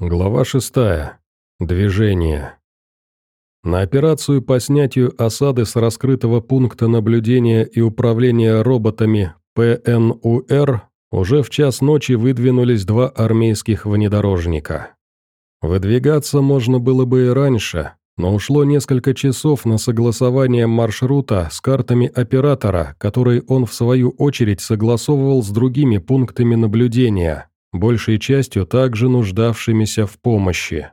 Глава 6. Движение. На операцию по снятию осады с раскрытого пункта наблюдения и управления роботами ПНУР уже в час ночи выдвинулись два армейских внедорожника. Выдвигаться можно было бы и раньше, но ушло несколько часов на согласование маршрута с картами оператора, которые он в свою очередь согласовывал с другими пунктами наблюдения, большей частью также нуждавшимися в помощи.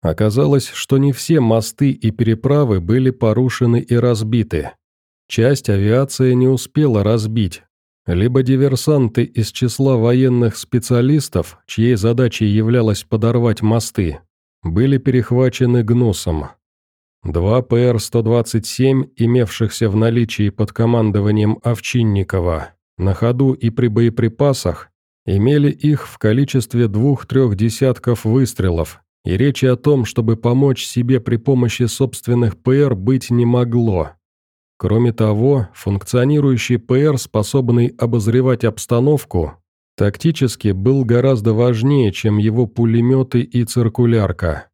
Оказалось, что не все мосты и переправы были порушены и разбиты. Часть авиация не успела разбить, либо диверсанты из числа военных специалистов, чьей задачей являлось подорвать мосты, были перехвачены гнусом. Два ПР-127, имевшихся в наличии под командованием Овчинникова, на ходу и при боеприпасах, имели их в количестве двух-трех десятков выстрелов, и речи о том, чтобы помочь себе при помощи собственных ПР быть не могло. Кроме того, функционирующий ПР, способный обозревать обстановку, тактически был гораздо важнее, чем его пулеметы и циркулярка.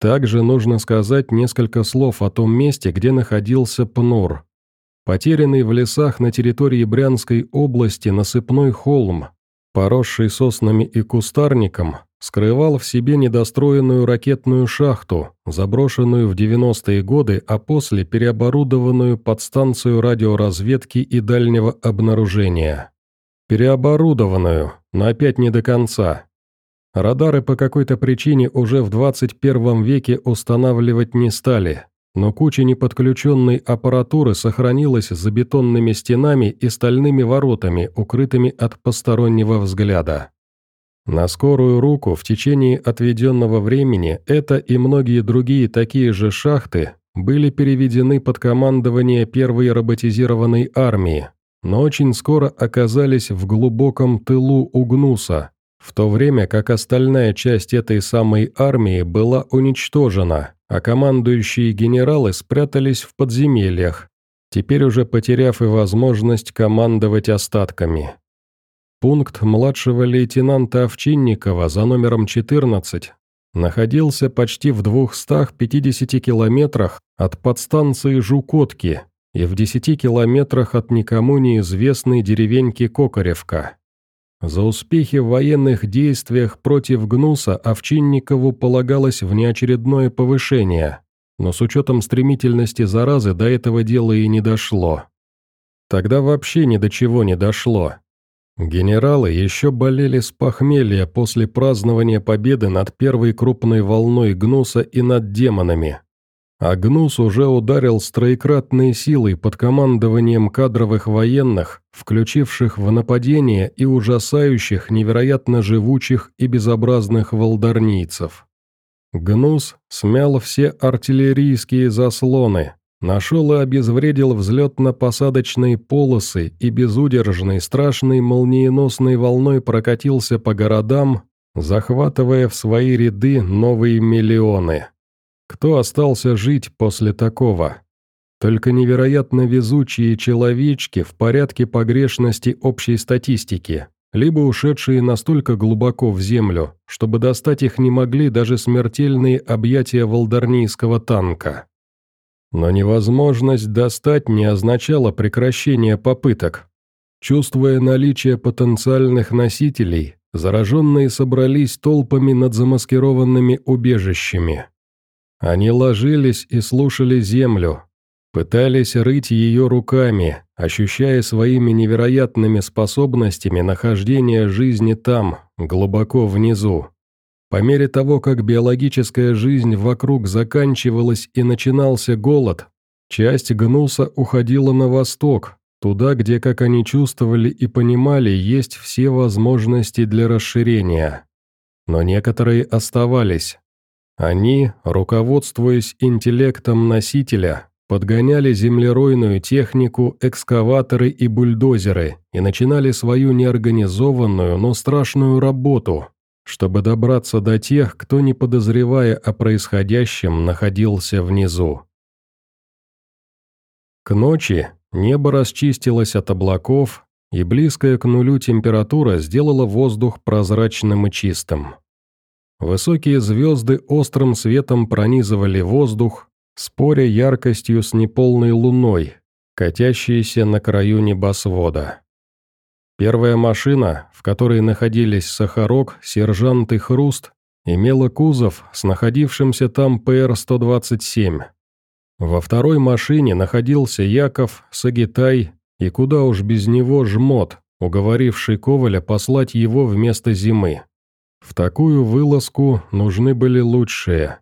Также нужно сказать несколько слов о том месте, где находился ПНУР. Потерянный в лесах на территории Брянской области насыпной холм, поросший соснами и кустарником, скрывал в себе недостроенную ракетную шахту, заброшенную в 90-е годы, а после переоборудованную под станцию радиоразведки и дальнего обнаружения. Переоборудованную, но опять не до конца. Радары по какой-то причине уже в 21 веке устанавливать не стали, но куча неподключенной аппаратуры сохранилась за бетонными стенами и стальными воротами, укрытыми от постороннего взгляда. На скорую руку в течение отведенного времени это и многие другие такие же шахты были переведены под командование первой роботизированной армии, но очень скоро оказались в глубоком тылу Угнуса, в то время как остальная часть этой самой армии была уничтожена, а командующие генералы спрятались в подземельях, теперь уже потеряв и возможность командовать остатками. Пункт младшего лейтенанта Овчинникова за номером 14 находился почти в 250 километрах от подстанции Жукотки и в 10 километрах от никому неизвестной деревеньки Кокоревка. За успехи в военных действиях против Гнуса Овчинникову полагалось внеочередное повышение, но с учетом стремительности заразы до этого дела и не дошло. Тогда вообще ни до чего не дошло. Генералы еще болели с похмелья после празднования победы над первой крупной волной Гнуса и над демонами, Агнус уже ударил с троекратной силой под командованием кадровых военных, включивших в нападение и ужасающих невероятно живучих и безобразных волдарнийцев. Гнус смял все артиллерийские заслоны, нашел и обезвредил взлетно-посадочные полосы и безудержной страшной молниеносной волной прокатился по городам, захватывая в свои ряды новые миллионы. Кто остался жить после такого? Только невероятно везучие человечки в порядке погрешности общей статистики, либо ушедшие настолько глубоко в землю, чтобы достать их не могли даже смертельные объятия волдарнийского танка. Но невозможность достать не означала прекращение попыток. Чувствуя наличие потенциальных носителей, зараженные собрались толпами над замаскированными убежищами. Они ложились и слушали землю, пытались рыть ее руками, ощущая своими невероятными способностями нахождение жизни там, глубоко внизу. По мере того, как биологическая жизнь вокруг заканчивалась и начинался голод, часть гнуса уходила на восток, туда, где, как они чувствовали и понимали, есть все возможности для расширения. Но некоторые оставались, они, руководствуясь интеллектом носителя, подгоняли землеройную технику, экскаваторы и бульдозеры и начинали свою неорганизованную, но страшную работу, чтобы добраться до тех, кто, не подозревая о происходящем, находился внизу. К ночи небо расчистилось от облаков, и близкая к нулю температура сделала воздух прозрачным и чистым. Высокие звезды острым светом пронизывали воздух, споря яркостью с неполной луной, катящейся на краю небосвода. Первая машина, в которой находились Сахарок, Сержант и Хруст, имела кузов с находившимся там ПР-127. Во второй машине находился Яков, Сагитай и куда уж без него Жмот, уговоривший Коваля послать его вместо зимы. В такую вылазку нужны были лучшие.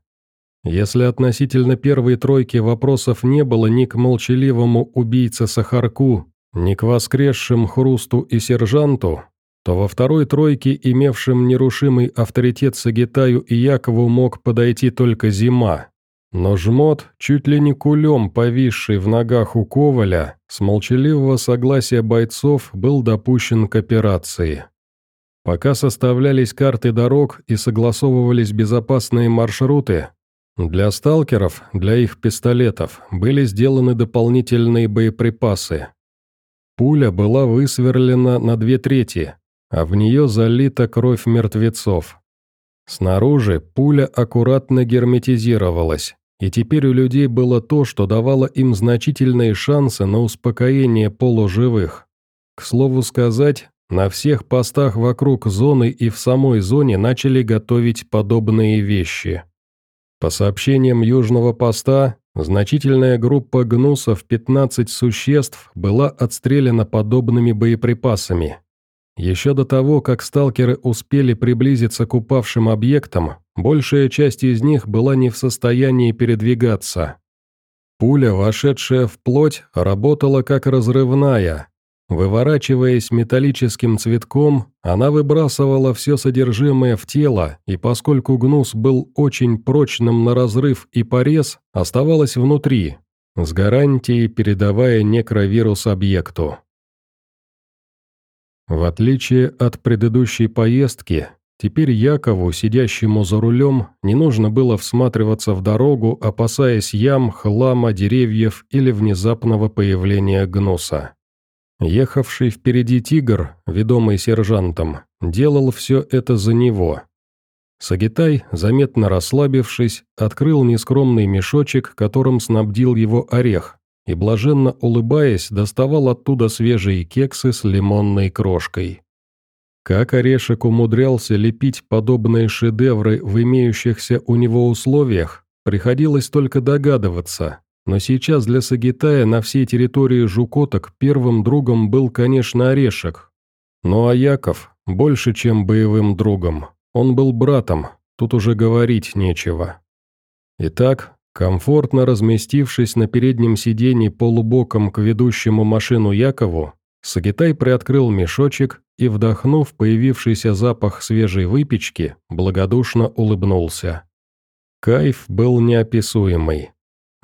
Если относительно первой тройки вопросов не было ни к молчаливому убийце Сахарку, ни к воскресшим Хрусту и Сержанту, то во второй тройке, имевшим нерушимый авторитет Сагитаю и Якову, мог подойти только зима. Но жмот, чуть ли не кулем повисший в ногах у Коваля, с молчаливого согласия бойцов был допущен к операции. Пока составлялись карты дорог и согласовывались безопасные маршруты, для сталкеров, для их пистолетов, были сделаны дополнительные боеприпасы. Пуля была высверлена на две трети, а в нее залита кровь мертвецов. Снаружи пуля аккуратно герметизировалась, и теперь у людей было то, что давало им значительные шансы на успокоение полуживых. К слову сказать, на всех постах вокруг зоны и в самой зоне начали готовить подобные вещи. По сообщениям Южного поста, значительная группа гнусов 15 существ была отстреляна подобными боеприпасами, еще до того, как сталкеры успели приблизиться к упавшим объектам, большая часть из них была не в состоянии передвигаться. Пуля, вошедшая в плоть, работала как разрывная. Выворачиваясь металлическим цветком, она выбрасывала все содержимое в тело, и поскольку гнус был очень прочным на разрыв и порез, оставалась внутри, с гарантией передавая некровирус объекту. В отличие от предыдущей поездки, теперь Якову, сидящему за рулем, не нужно было всматриваться в дорогу, опасаясь ям, хлама, деревьев или внезапного появления гнуса. Ехавший впереди тигр, ведомый сержантом, делал все это за него. Сагитай, заметно расслабившись, открыл нескромный мешочек, которым снабдил его орех, и, блаженно улыбаясь, доставал оттуда свежие кексы с лимонной крошкой. Как Орешек умудрялся лепить подобные шедевры в имеющихся у него условиях, приходилось только догадываться, но сейчас для Сагитая на всей территории Жукоток первым другом был, конечно, Орешек. Ну а Яков больше, чем боевым другом. Он был братом, тут уже говорить нечего. Итак, Комфортно разместившись на переднем сиденье полубоком к ведущему машину Якову, Сагитай приоткрыл мешочек и, вдохнув появившийся запах свежей выпечки, благодушно улыбнулся. Кайф был неописуемый.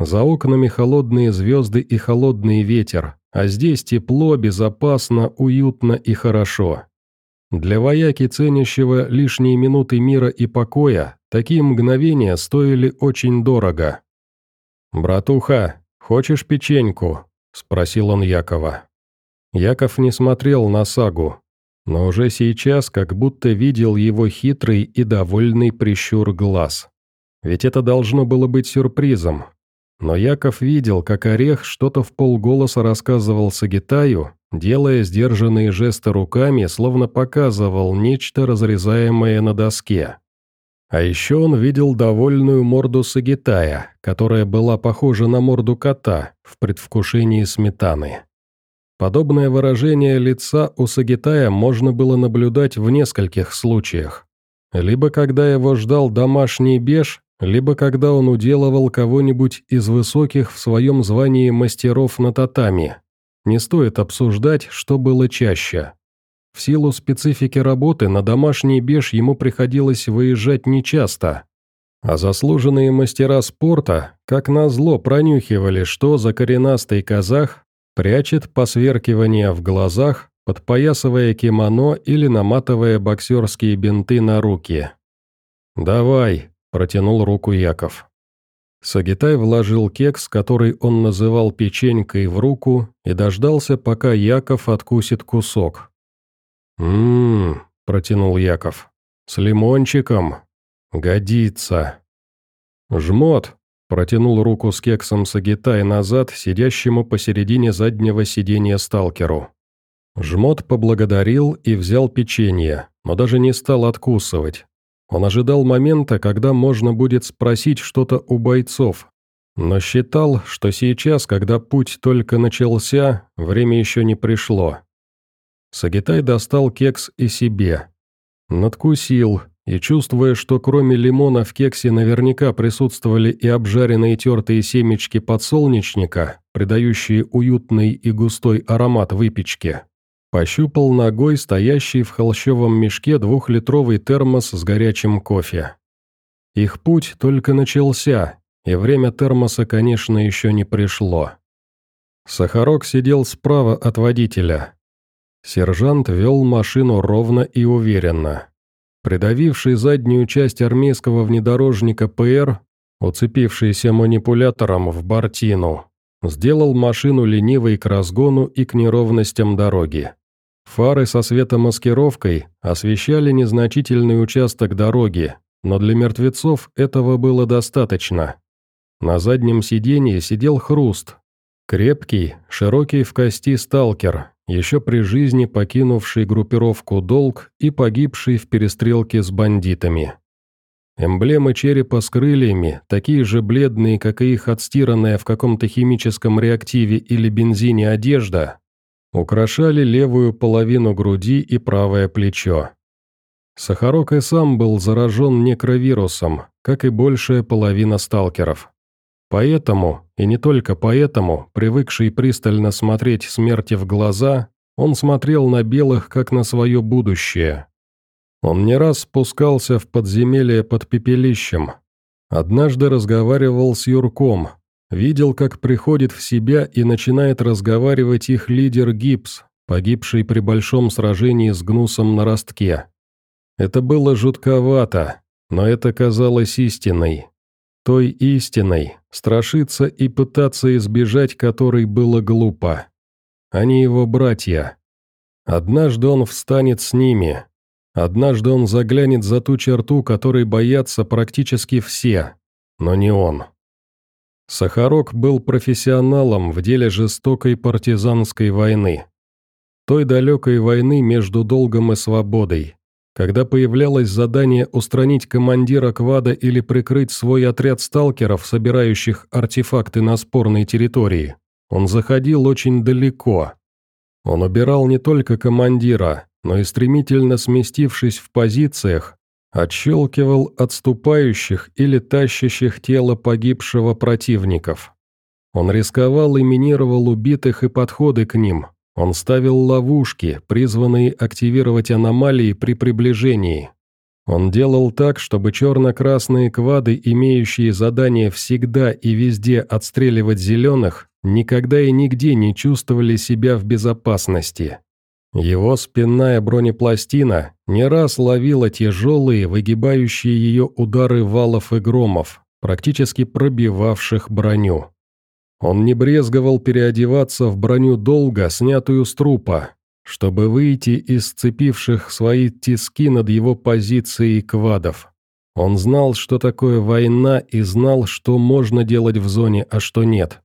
За окнами холодные звезды и холодный ветер, а здесь тепло, безопасно, уютно и хорошо. Для вояки, ценящего лишние минуты мира и покоя, Такие мгновения стоили очень дорого. «Братуха, хочешь печеньку?» – спросил он Якова. Яков не смотрел на сагу, но уже сейчас как будто видел его хитрый и довольный прищур глаз. Ведь это должно было быть сюрпризом. Но Яков видел, как Орех что-то в полголоса рассказывал Сагитаю, делая сдержанные жесты руками, словно показывал нечто разрезаемое на доске. А еще он видел довольную морду Сагитая, которая была похожа на морду кота в предвкушении сметаны. Подобное выражение лица у Сагитая можно было наблюдать в нескольких случаях. Либо когда его ждал домашний беж, либо когда он уделывал кого-нибудь из высоких в своем звании мастеров на татами. Не стоит обсуждать, что было чаще. В силу специфики работы на домашний беж ему приходилось выезжать нечасто. А заслуженные мастера спорта, как назло, пронюхивали, что за коренастый казах прячет посверкивание в глазах, подпоясывая кимоно или наматывая боксерские бинты на руки. «Давай», – протянул руку Яков. Сагитай вложил кекс, который он называл печенькой, в руку и дождался, пока Яков откусит кусок. «Ммм», – протянул Яков, – «с лимончиком». Годится. «Жмот!» – протянул руку с кексом Сагитай назад, сидящему посередине заднего сиденья сталкеру. Жмот поблагодарил и взял печенье, но даже не стал откусывать. Он ожидал момента, когда можно будет спросить что-то у бойцов, но считал, что сейчас, когда путь только начался, время еще не пришло. Сагитай достал кекс и себе. Надкусил, и чувствуя, что кроме лимона в кексе наверняка присутствовали и обжаренные тертые семечки подсолнечника, придающие уютный и густой аромат выпечки, пощупал ногой стоящий в холщовом мешке двухлитровый термос с горячим кофе. Их путь только начался, и время термоса, конечно, еще не пришло. Сахарок сидел справа от водителя. Сержант вел машину ровно и уверенно. Придавивший заднюю часть армейского внедорожника ПР, уцепившийся манипулятором в бортину, сделал машину ленивой к разгону и к неровностям дороги. Фары со светомаскировкой освещали незначительный участок дороги, но для мертвецов этого было достаточно. На заднем сиденье сидел хруст. Крепкий, широкий в кости сталкер, еще при жизни покинувший группировку «Долг» и погибший в перестрелке с бандитами. Эмблемы черепа с крыльями, такие же бледные, как и их отстиранная в каком-то химическом реактиве или бензине одежда, украшали левую половину груди и правое плечо. Сахарок и сам был заражен некровирусом, как и большая половина сталкеров. Поэтому, и не только поэтому, привыкший пристально смотреть смерти в глаза, он смотрел на белых, как на свое будущее. Он не раз спускался в подземелье под пепелищем. Однажды разговаривал с Юрком, видел, как приходит в себя и начинает разговаривать их лидер Гипс, погибший при большом сражении с гнусом на ростке. Это было жутковато, но это казалось истиной. Той истиной, страшиться и пытаться избежать которой было глупо. Они его братья. Однажды он встанет с ними. Однажды он заглянет за ту черту, которой боятся практически все, но не он. Сахарок был профессионалом в деле жестокой партизанской войны. Той далекой войны между долгом и свободой, когда появлялось задание устранить командира квада или прикрыть свой отряд сталкеров, собирающих артефакты на спорной территории, он заходил очень далеко. Он убирал не только командира, но и стремительно сместившись в позициях, отщелкивал отступающих или тащащих тело погибшего противников. Он рисковал и минировал убитых и подходы к ним, он ставил ловушки, призванные активировать аномалии при приближении. Он делал так, чтобы черно-красные квады, имеющие задание всегда и везде отстреливать зеленых, никогда и нигде не чувствовали себя в безопасности. Его спинная бронепластина не раз ловила тяжелые, выгибающие ее удары валов и громов, практически пробивавших броню. Он не брезговал переодеваться в броню долго, снятую с трупа, чтобы выйти из сцепивших свои тиски над его позицией квадов. Он знал, что такое война, и знал, что можно делать в зоне, а что нет.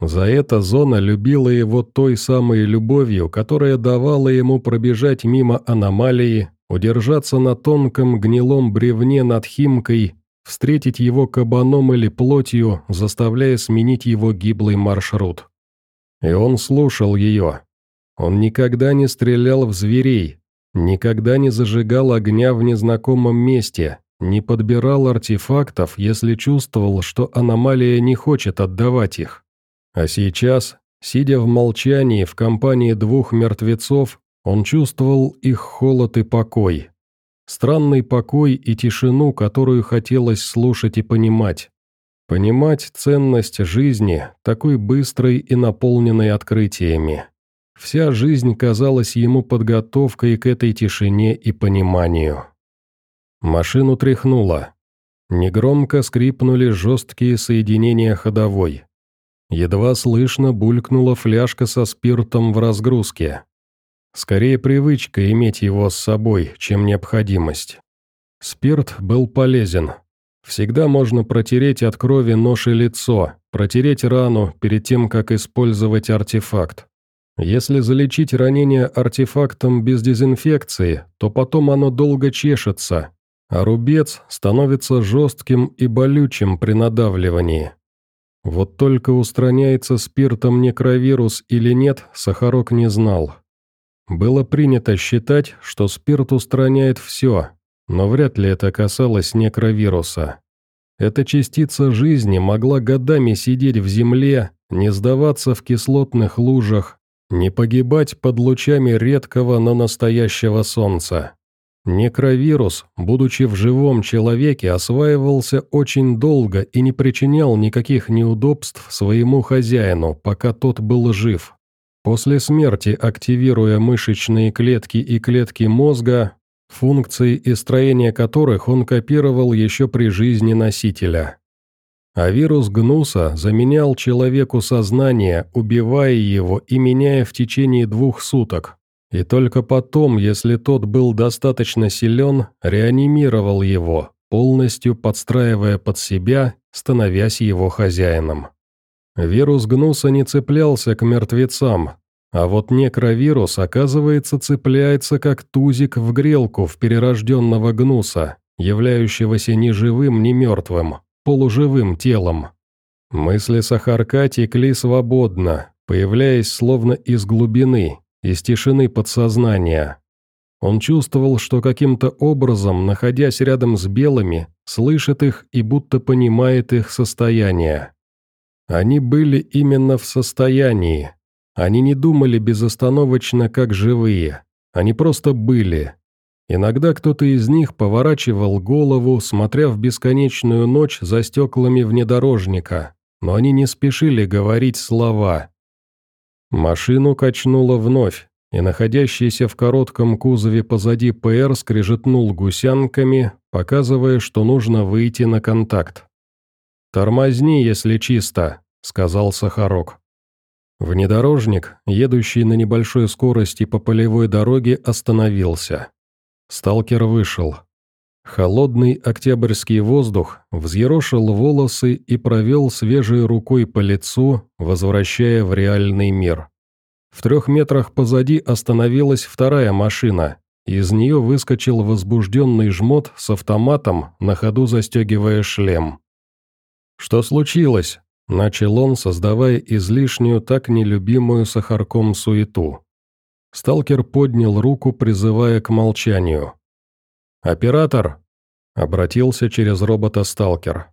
За это зона любила его той самой любовью, которая давала ему пробежать мимо аномалии, удержаться на тонком гнилом бревне над Химкой встретить его кабаном или плотью, заставляя сменить его гиблый маршрут. И он слушал ее. Он никогда не стрелял в зверей, никогда не зажигал огня в незнакомом месте, не подбирал артефактов, если чувствовал, что аномалия не хочет отдавать их. А сейчас, сидя в молчании в компании двух мертвецов, он чувствовал их холод и покой. Странный покой и тишину, которую хотелось слушать и понимать. Понимать ценность жизни, такой быстрой и наполненной открытиями. Вся жизнь казалась ему подготовкой к этой тишине и пониманию. Машину тряхнуло. Негромко скрипнули жесткие соединения ходовой. Едва слышно булькнула фляжка со спиртом в разгрузке. Скорее привычка иметь его с собой, чем необходимость. Спирт был полезен. Всегда можно протереть от крови нож и лицо, протереть рану перед тем, как использовать артефакт. Если залечить ранение артефактом без дезинфекции, то потом оно долго чешется, а рубец становится жестким и болючим при надавливании. Вот только устраняется спиртом некровирус или нет, Сахарок не знал. Было принято считать, что спирт устраняет все, но вряд ли это касалось некровируса. Эта частица жизни могла годами сидеть в земле, не сдаваться в кислотных лужах, не погибать под лучами редкого, но настоящего солнца. Некровирус, будучи в живом человеке, осваивался очень долго и не причинял никаких неудобств своему хозяину, пока тот был жив. После смерти, активируя мышечные клетки и клетки мозга, функции и строение которых он копировал еще при жизни носителя. А вирус гнуса заменял человеку сознание, убивая его и меняя в течение двух суток. И только потом, если тот был достаточно силен, реанимировал его, полностью подстраивая под себя, становясь его хозяином. Вирус гнуса не цеплялся к мертвецам, а вот некровирус, оказывается, цепляется как тузик в грелку в перерожденного гнуса, являющегося ни живым, ни мертвым, полуживым телом. Мысли Сахарка текли свободно, появляясь словно из глубины, из тишины подсознания. Он чувствовал, что каким-то образом, находясь рядом с белыми, слышит их и будто понимает их состояние. Они были именно в состоянии, они не думали безостановочно, как живые. Они просто были. Иногда кто-то из них поворачивал голову, смотря в бесконечную ночь за стеклами внедорожника, но они не спешили говорить слова. Машину качнуло вновь, и находящийся в коротком кузове позади ПР скрежетнул гусянками, показывая, что нужно выйти на контакт. «Тормозни, если чисто», — сказал Сахарок. Внедорожник, едущий на небольшой скорости по полевой дороге, остановился. Сталкер вышел. Холодный октябрьский воздух взъерошил волосы и провел свежей рукой по лицу, возвращая в реальный мир. В трех метрах позади остановилась вторая машина. Из нее выскочил возбужденный жмот с автоматом, на ходу застегивая шлем. «Что случилось?» Начал он, создавая излишнюю, так нелюбимую сахарком суету. Сталкер поднял руку, призывая к молчанию. «Оператор!» — обратился через робота сталкер.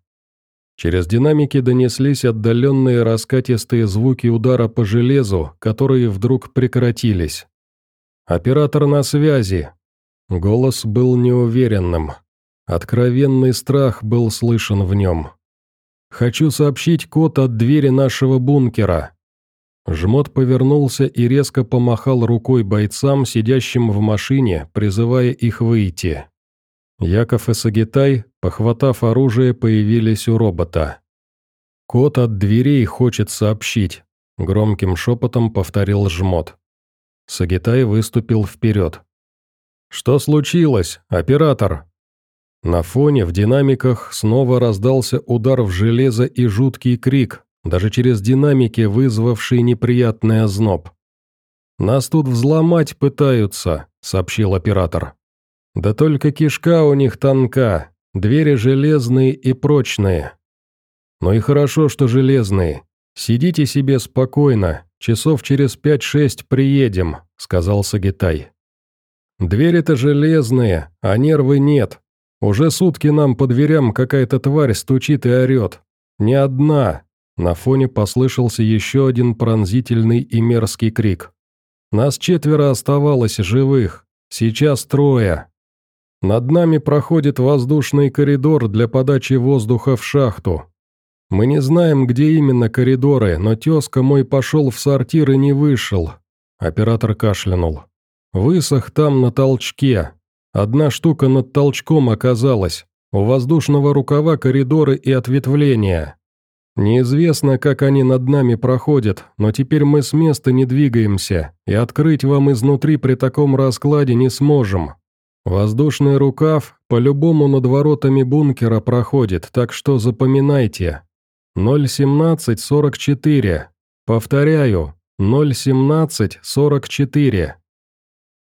Через динамики донеслись отдаленные раскатистые звуки удара по железу, которые вдруг прекратились. «Оператор на связи!» Голос был неуверенным. Откровенный страх был слышен в нем. Хочу сообщить код от двери нашего бункера». Жмот повернулся и резко помахал рукой бойцам, сидящим в машине, призывая их выйти. Яков и Сагитай, похватав оружие, появились у робота. «Код от дверей хочет сообщить», — громким шепотом повторил жмот. Сагитай выступил вперед. «Что случилось, оператор?» На фоне в динамиках снова раздался удар в железо и жуткий крик, даже через динамики вызвавший неприятный озноб. «Нас тут взломать пытаются», — сообщил оператор. «Да только кишка у них тонка, двери железные и прочные». «Ну и хорошо, что железные. Сидите себе спокойно, часов через пять-шесть приедем», — сказал Сагитай. «Двери-то железные, а нервы нет, уже сутки нам по дверям какая-то тварь стучит и орет. Не одна. На фоне послышался еще один пронзительный и мерзкий крик. Нас четверо оставалось живых. Сейчас трое. Над нами проходит воздушный коридор для подачи воздуха в шахту. Мы не знаем, где именно коридоры, но тезка мой пошел в сортир и не вышел. Оператор кашлянул. Высох там на толчке, Одна штука над толчком оказалась. У воздушного рукава коридоры и ответвления. Неизвестно, как они над нами проходят, но теперь мы с места не двигаемся, и открыть вам изнутри при таком раскладе не сможем. Воздушный рукав по-любому над воротами бункера проходит, так что запоминайте. 01744. Повторяю, 01744.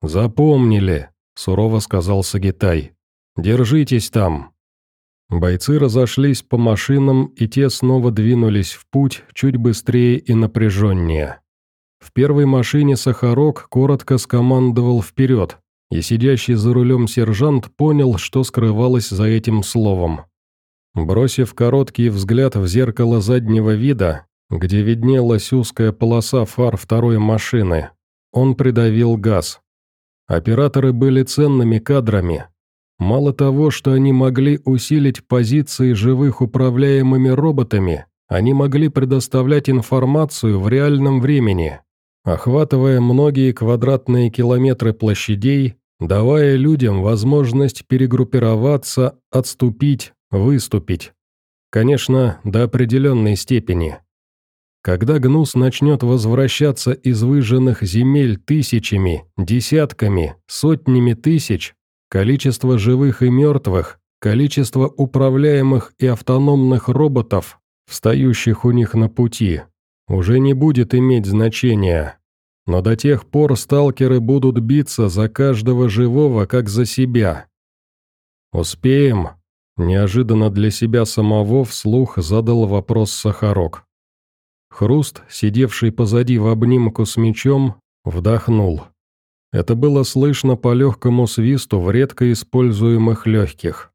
Запомнили, сурово сказал Сагитай. Держитесь там. Бойцы разошлись по машинам, и те снова двинулись в путь, чуть быстрее и напряженнее. В первой машине Сахарок коротко скомандовал вперед, и сидящий за рулем сержант понял, что скрывалось за этим словом. Бросив короткий взгляд в зеркало заднего вида, где виднелась узкая полоса фар второй машины, он придавил газ. Операторы были ценными кадрами, Мало того, что они могли усилить позиции живых управляемыми роботами, они могли предоставлять информацию в реальном времени, охватывая многие квадратные километры площадей, давая людям возможность перегруппироваться, отступить, выступить. Конечно, до определенной степени. Когда гнус начнет возвращаться из выжженных земель тысячами, десятками, сотнями тысяч, Количество живых и мертвых, количество управляемых и автономных роботов, встающих у них на пути, уже не будет иметь значения. Но до тех пор сталкеры будут биться за каждого живого, как за себя. «Успеем?» – неожиданно для себя самого вслух задал вопрос Сахарок. Хруст, сидевший позади в обнимку с мечом, вдохнул. Это было слышно по легкому свисту в редко используемых легких.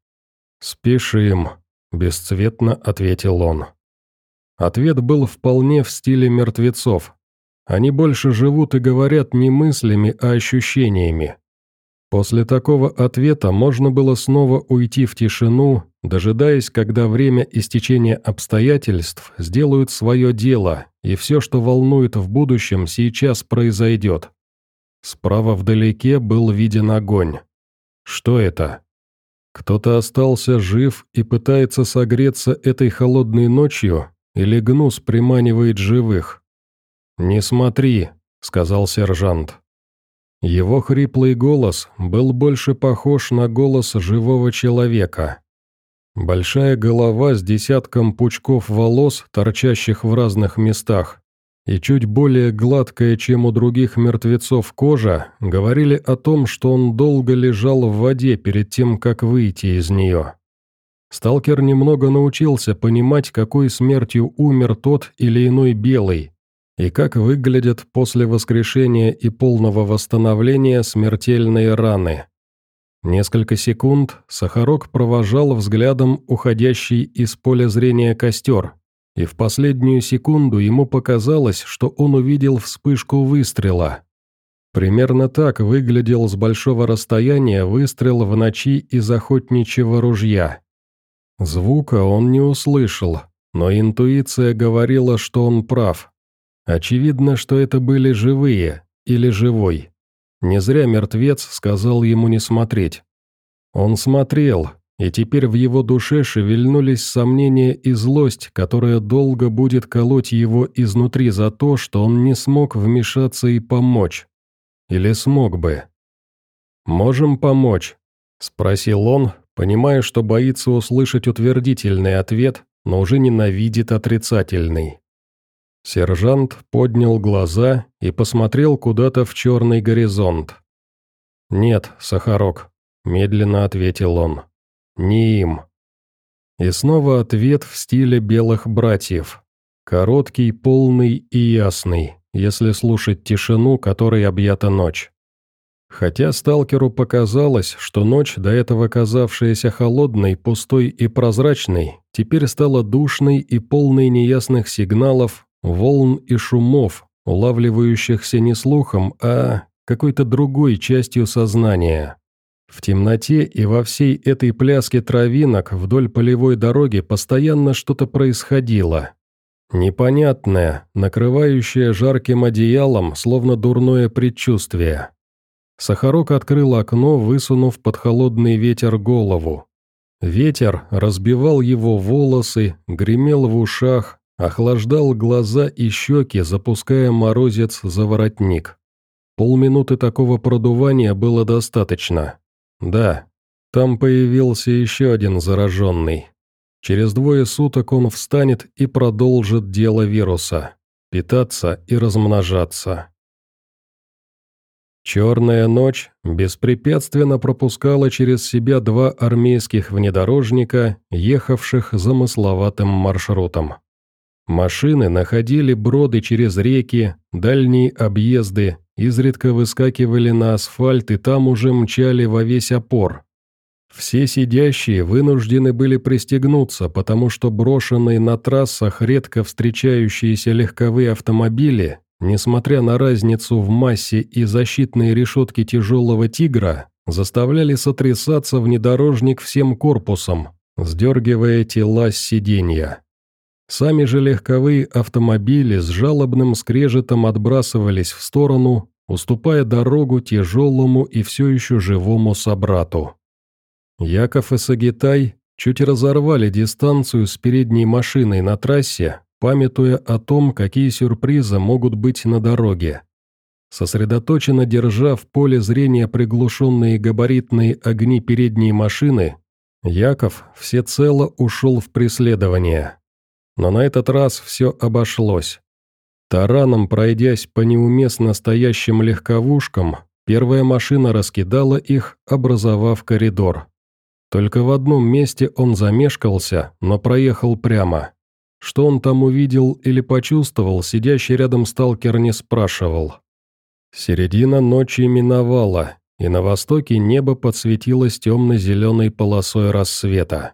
«Спешим», – бесцветно ответил он. Ответ был вполне в стиле мертвецов. Они больше живут и говорят не мыслями, а ощущениями. После такого ответа можно было снова уйти в тишину, дожидаясь, когда время истечения обстоятельств сделают свое дело, и все, что волнует в будущем, сейчас произойдет. Справа вдалеке был виден огонь. Что это? Кто-то остался жив и пытается согреться этой холодной ночью, или гнус приманивает живых? «Не смотри», — сказал сержант. Его хриплый голос был больше похож на голос живого человека. Большая голова с десятком пучков волос, торчащих в разных местах, и чуть более гладкая, чем у других мертвецов кожа, говорили о том, что он долго лежал в воде перед тем, как выйти из нее. Сталкер немного научился понимать, какой смертью умер тот или иной белый, и как выглядят после воскрешения и полного восстановления смертельные раны. Несколько секунд Сахарок провожал взглядом уходящий из поля зрения костер, и в последнюю секунду ему показалось, что он увидел вспышку выстрела. Примерно так выглядел с большого расстояния выстрел в ночи из охотничьего ружья. Звука он не услышал, но интуиция говорила, что он прав. Очевидно, что это были живые или живой. Не зря мертвец сказал ему не смотреть. Он смотрел, и теперь в его душе шевельнулись сомнения и злость, которая долго будет колоть его изнутри за то, что он не смог вмешаться и помочь. Или смог бы. «Можем помочь?» – спросил он, понимая, что боится услышать утвердительный ответ, но уже ненавидит отрицательный. Сержант поднял глаза и посмотрел куда-то в черный горизонт. «Нет, Сахарок», – медленно ответил он. Не им. И снова ответ в стиле белых братьев. Короткий, полный и ясный, если слушать тишину, которой объята ночь. Хотя сталкеру показалось, что ночь, до этого казавшаяся холодной, пустой и прозрачной, теперь стала душной и полной неясных сигналов, волн и шумов, улавливающихся не слухом, а какой-то другой частью сознания. В темноте и во всей этой пляске травинок вдоль полевой дороги постоянно что-то происходило. Непонятное, накрывающее жарким одеялом, словно дурное предчувствие. Сахарок открыл окно, высунув под холодный ветер голову. Ветер разбивал его волосы, гремел в ушах, охлаждал глаза и щеки, запуская морозец за воротник. Полминуты такого продувания было достаточно. Да, там появился еще один зараженный. Через двое суток он встанет и продолжит дело вируса – питаться и размножаться. Черная ночь беспрепятственно пропускала через себя два армейских внедорожника, ехавших замысловатым маршрутом. Машины находили броды через реки, дальние объезды, изредка выскакивали на асфальт и там уже мчали во весь опор. Все сидящие вынуждены были пристегнуться, потому что брошенные на трассах редко встречающиеся легковые автомобили несмотря на разницу в массе и защитные решетки тяжелого «Тигра», заставляли сотрясаться внедорожник всем корпусом, сдергивая тела с сиденья. Сами же легковые автомобили с жалобным скрежетом отбрасывались в сторону, уступая дорогу тяжелому и все еще живому собрату. Яков и Сагитай чуть разорвали дистанцию с передней машиной на трассе, памятуя о том, какие сюрпризы могут быть на дороге. Сосредоточенно держа в поле зрения приглушенные габаритные огни передней машины, Яков всецело ушел в преследование. Но на этот раз все обошлось. Тараном пройдясь по неуместно стоящим легковушкам, первая машина раскидала их, образовав коридор. Только в одном месте он замешкался, но проехал прямо. Что он там увидел или почувствовал, сидящий рядом сталкер не спрашивал. Середина ночи миновала, и на востоке небо подсветилось темно-зеленой полосой рассвета.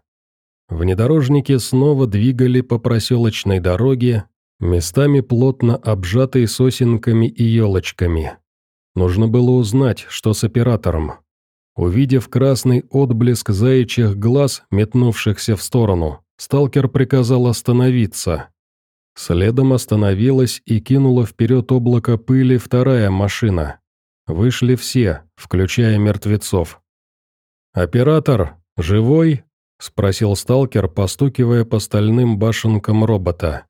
Внедорожники снова двигали по проселочной дороге, местами плотно обжатой сосенками и елочками. Нужно было узнать, что с оператором. Увидев красный отблеск заячьих глаз, метнувшихся в сторону, Сталкер приказал остановиться. Следом остановилась и кинула вперед облако пыли вторая машина. Вышли все, включая мертвецов. «Оператор, живой?» – спросил сталкер, постукивая по стальным башенкам робота.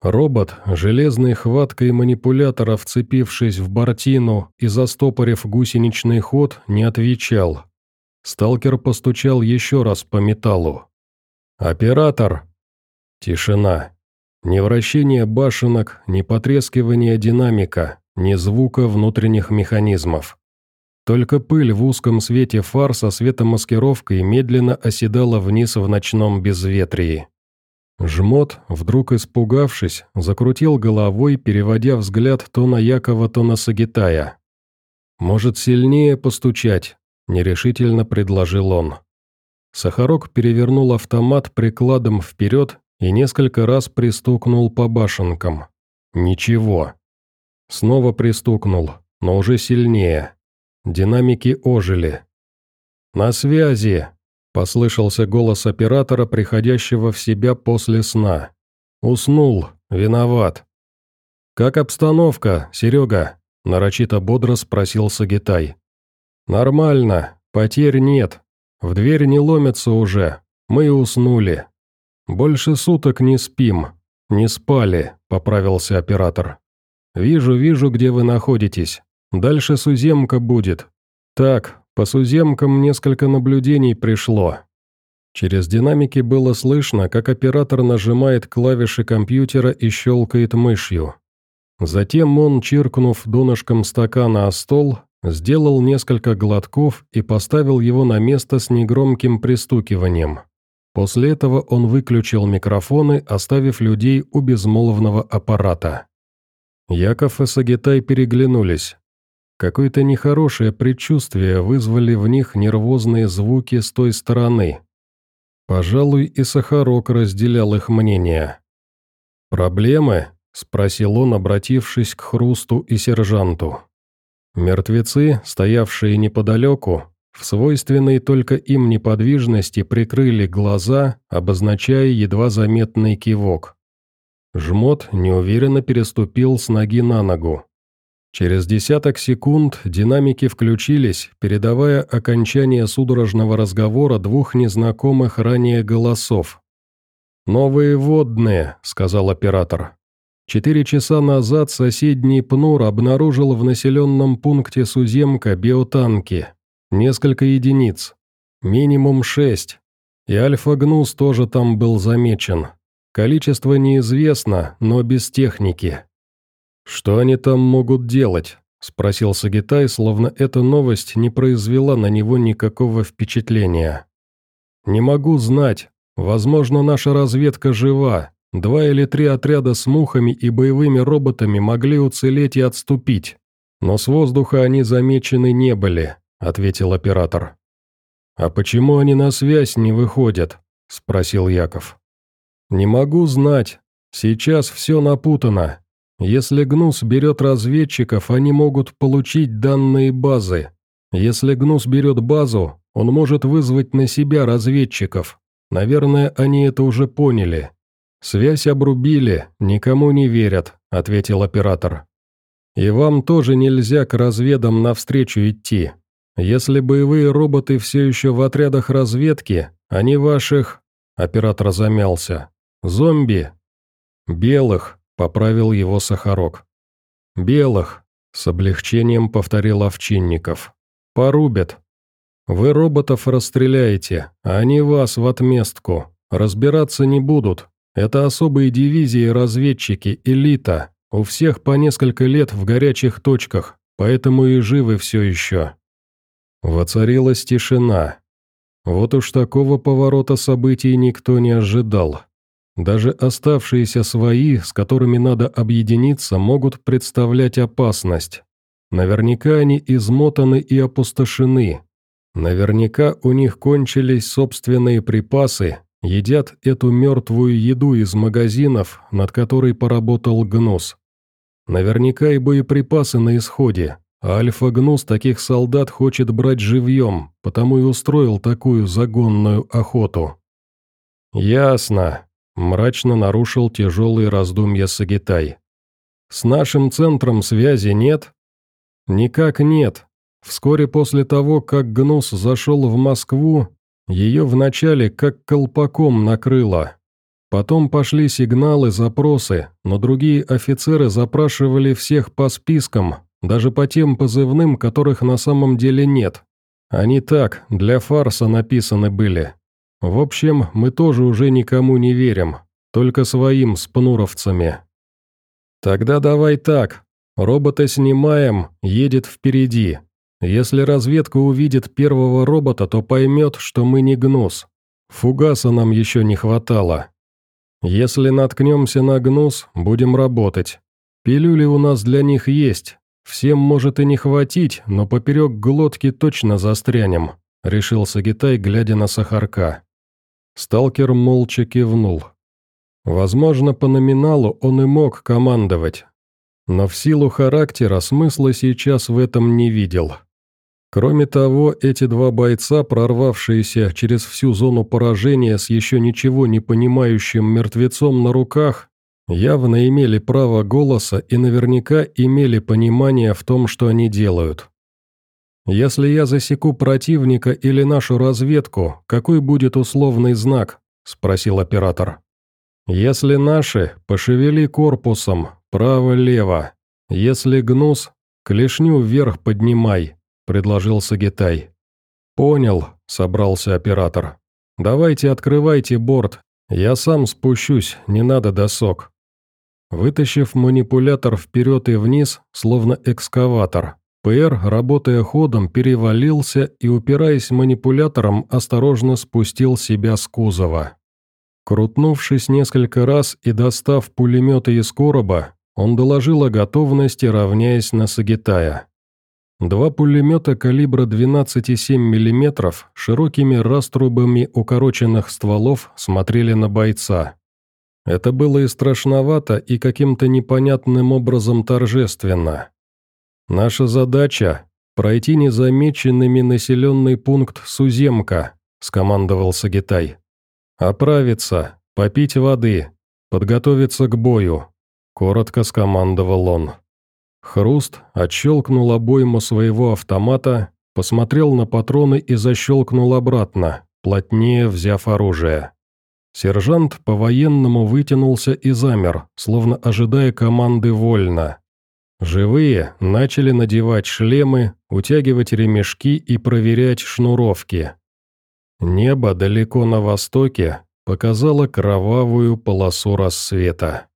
Робот, железной хваткой манипулятора вцепившись в бортину и застопорив гусеничный ход, не отвечал. Сталкер постучал еще раз по металлу. «Оператор!» Тишина. Ни вращение башенок, ни потрескивание динамика, ни звука внутренних механизмов. Только пыль в узком свете фар со светомаскировкой медленно оседала вниз в ночном безветрии. Жмот, вдруг испугавшись, закрутил головой, переводя взгляд то на Якова, то на Сагитая. «Может, сильнее постучать?» – нерешительно предложил он. Сахарок перевернул автомат прикладом вперед и несколько раз пристукнул по башенкам. Ничего. Снова пристукнул, но уже сильнее. Динамики ожили. «На связи!» – послышался голос оператора, приходящего в себя после сна. «Уснул. Виноват». «Как обстановка, Серега?» – нарочито бодро спросил Сагитай. «Нормально. Потерь нет. В дверь не ломятся уже, мы и уснули. Больше суток не спим. Не спали, поправился оператор. Вижу, вижу, где вы находитесь. Дальше суземка будет. Так, по суземкам несколько наблюдений пришло. Через динамики было слышно, как оператор нажимает клавиши компьютера и щелкает мышью. Затем он, чиркнув донышком стакана о стол, Сделал несколько глотков и поставил его на место с негромким пристукиванием. После этого он выключил микрофоны, оставив людей у безмолвного аппарата. Яков и Сагитай переглянулись. Какое-то нехорошее предчувствие вызвали в них нервозные звуки с той стороны. Пожалуй, и Сахарок разделял их мнение. «Проблемы?» – спросил он, обратившись к Хрусту и сержанту. Мертвецы, стоявшие неподалеку, в свойственной только им неподвижности прикрыли глаза, обозначая едва заметный кивок. Жмот неуверенно переступил с ноги на ногу. Через десяток секунд динамики включились, передавая окончание судорожного разговора двух незнакомых ранее голосов. «Новые водные», — сказал оператор. Четыре часа назад соседний ПНУР обнаружил в населенном пункте Суземка биотанки. Несколько единиц. Минимум шесть. И Альфа-Гнус тоже там был замечен. Количество неизвестно, но без техники. «Что они там могут делать?» – спросил Сагитай, словно эта новость не произвела на него никакого впечатления. «Не могу знать. Возможно, наша разведка жива. Два или три отряда с мухами и боевыми роботами могли уцелеть и отступить. Но с воздуха они замечены не были», – ответил оператор. «А почему они на связь не выходят?» – спросил Яков. «Не могу знать. Сейчас все напутано. Если ГНУС берет разведчиков, они могут получить данные базы. Если ГНУС берет базу, он может вызвать на себя разведчиков. Наверное, они это уже поняли. Связь обрубили, никому не верят», — ответил оператор. «И вам тоже нельзя к разведам навстречу идти. Если боевые роботы все еще в отрядах разведки, они ваших...» Оператор замялся. «Зомби?» «Белых», Поправил его Сахарок. «Белых», — с облегчением повторил Овчинников. «Порубят. Вы роботов расстреляете, а они вас в отместку. Разбираться не будут. Это особые дивизии разведчики, элита. У всех по несколько лет в горячих точках, поэтому и живы все еще». Воцарилась тишина. Вот уж такого поворота событий никто не ожидал. Даже оставшиеся свои, с которыми надо объединиться, могут представлять опасность. Наверняка они измотаны и опустошены. Наверняка у них кончились собственные припасы, едят эту мертвую еду из магазинов, над которой поработал Гнус. Наверняка и боеприпасы на исходе, а Альфа-Гнус таких солдат хочет брать живьем, потому и устроил такую загонную охоту. «Ясно», Мрачно нарушил тяжелые раздумья Сагитай. «С нашим центром связи нет?» «Никак нет. Вскоре после того, как Гнус зашел в Москву, ее вначале как колпаком накрыло. Потом пошли сигналы, запросы, но другие офицеры запрашивали всех по спискам, даже по тем позывным, которых на самом деле нет. Они так, для фарса написаны были. В общем, мы тоже уже никому не верим, только своим с пнуровцами. Тогда давай так, робота снимаем, едет впереди. Если разведка увидит первого робота, то поймет, что мы не гнус. Фугаса нам еще не хватало. Если наткнемся на гнус, будем работать. Пилюли у нас для них есть. Всем может и не хватить, но поперек глотки точно застрянем», — решился Гитай, глядя на Сахарка. Сталкер молча кивнул. Возможно, по номиналу он и мог командовать, но в силу характера смысла сейчас в этом не видел. Кроме того, эти два бойца, прорвавшиеся через всю зону поражения с еще ничего не понимающим мертвецом на руках, явно имели право голоса и наверняка имели понимание в том, что они делают. «Если я засеку противника или нашу разведку, какой будет условный знак?» – спросил оператор. «Если наши, пошевели корпусом, право-лево. Если гнус, клешню вверх поднимай», – предложил Сагитай. «Понял», – собрался оператор. «Давайте открывайте борт, я сам спущусь, не надо досок». Вытащив манипулятор вперед и вниз, словно экскаватор, ПР, работая ходом, перевалился и, упираясь манипулятором, осторожно спустил себя с кузова. Крутнувшись несколько раз и достав пулеметы из короба, он доложил о готовности, равняясь на Сагитая. Два пулемета калибра 12,7 мм широкими раструбами укороченных стволов смотрели на бойца. Это было и страшновато, и каким-то непонятным образом торжественно. «Наша задача – пройти незамеченными населенный пункт Суземка», – скомандовал Сагитай. «Оправиться, попить воды, подготовиться к бою», – коротко скомандовал он. Хруст отщелкнул обойму своего автомата, посмотрел на патроны и защелкнул обратно, плотнее взяв оружие. Сержант по-военному вытянулся и замер, словно ожидая команды «Вольно». Живые начали надевать шлемы, утягивать ремешки и проверять шнуровки. Небо далеко на востоке показало кровавую полосу рассвета.